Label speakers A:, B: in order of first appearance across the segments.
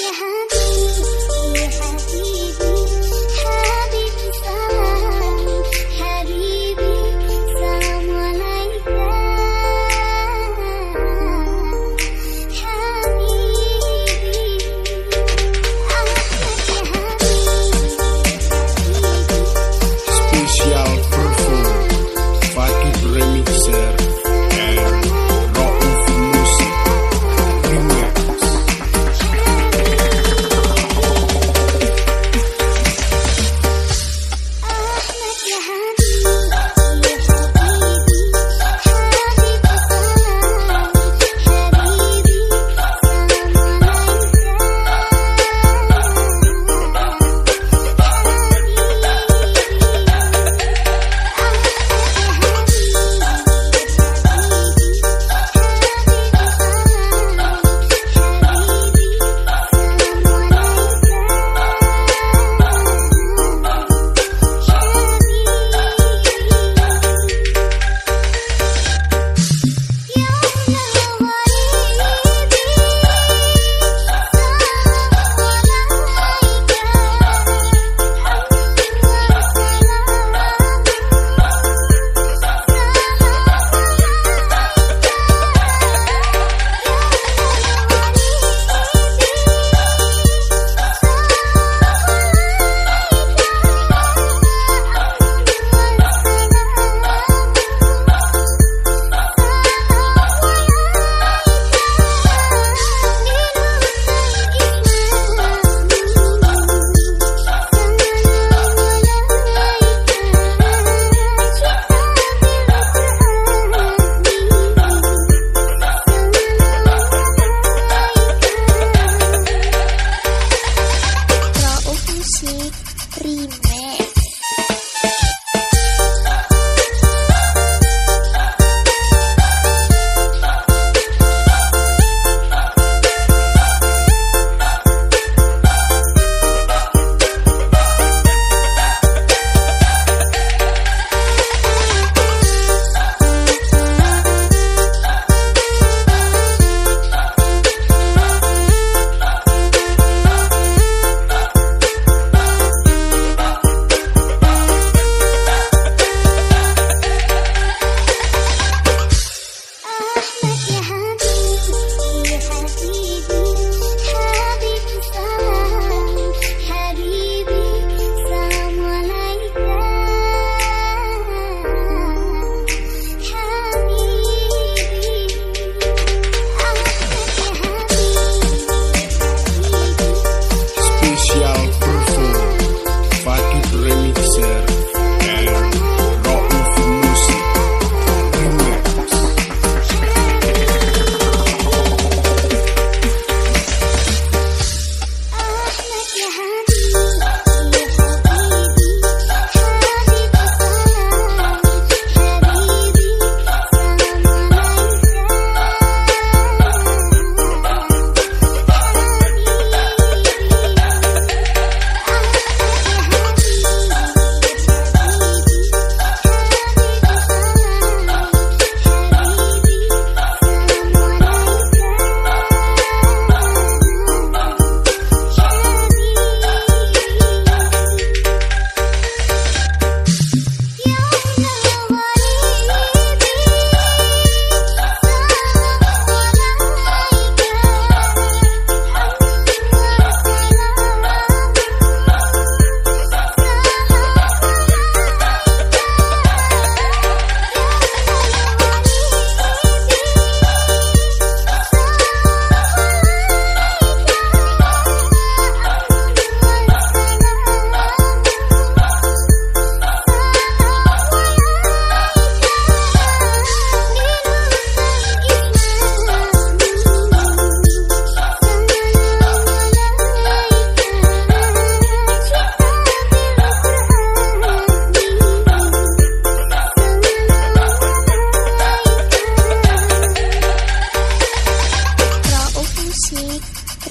A: Yeah.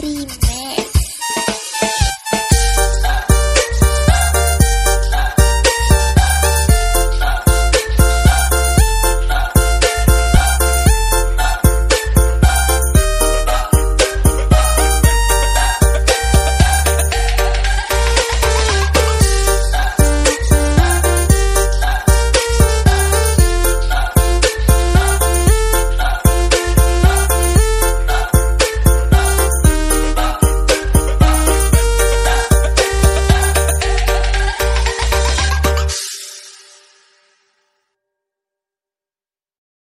A: remix